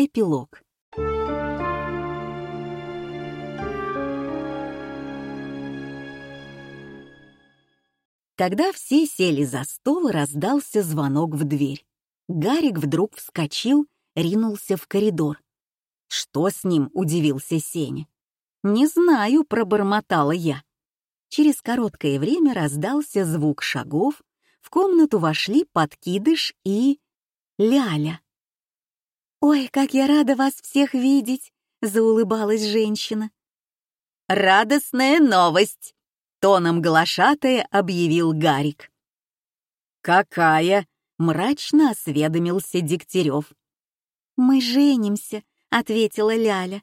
Эпилог. Когда все сели за стол, раздался звонок в дверь. Гарик вдруг вскочил, ринулся в коридор. «Что с ним?» — удивился Сеня. «Не знаю», — пробормотала я. Через короткое время раздался звук шагов, в комнату вошли подкидыш и... Ляля. «Ой, как я рада вас всех видеть!» — заулыбалась женщина. «Радостная новость!» — тоном глашатая объявил Гарик. «Какая?» — мрачно осведомился Дегтярев. «Мы женимся», — ответила Ляля.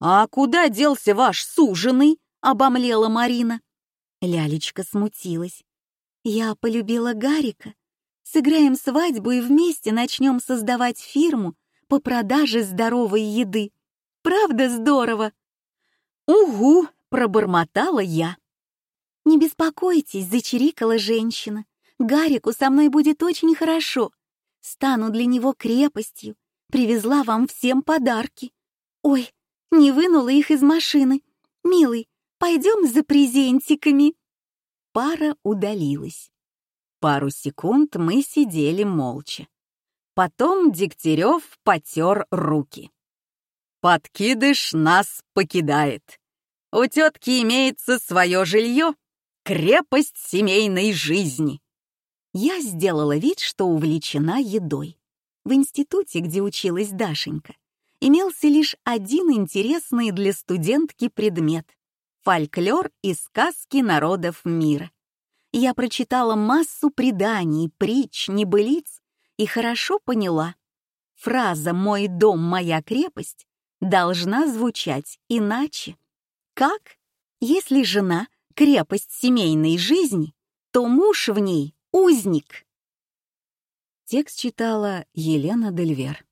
«А куда делся ваш суженый?» — обомлела Марина. Лялечка смутилась. «Я полюбила Гарика. Сыграем свадьбу и вместе начнем создавать фирму по продаже здоровой еды. Правда здорово?» «Угу!» — пробормотала я. «Не беспокойтесь», — зачирикала женщина. «Гарику со мной будет очень хорошо. Стану для него крепостью. Привезла вам всем подарки. Ой, не вынула их из машины. Милый, пойдем за презентиками». Пара удалилась. Пару секунд мы сидели молча. Потом Дегтярев потер руки. «Подкидыш нас покидает. У тетки имеется свое жилье, крепость семейной жизни». Я сделала вид, что увлечена едой. В институте, где училась Дашенька, имелся лишь один интересный для студентки предмет — фольклор и сказки народов мира. Я прочитала массу преданий, притч, небылиц и хорошо поняла. Фраза «мой дом, моя крепость» должна звучать иначе. Как? Если жена — крепость семейной жизни, то муж в ней — узник. Текст читала Елена Дельвер.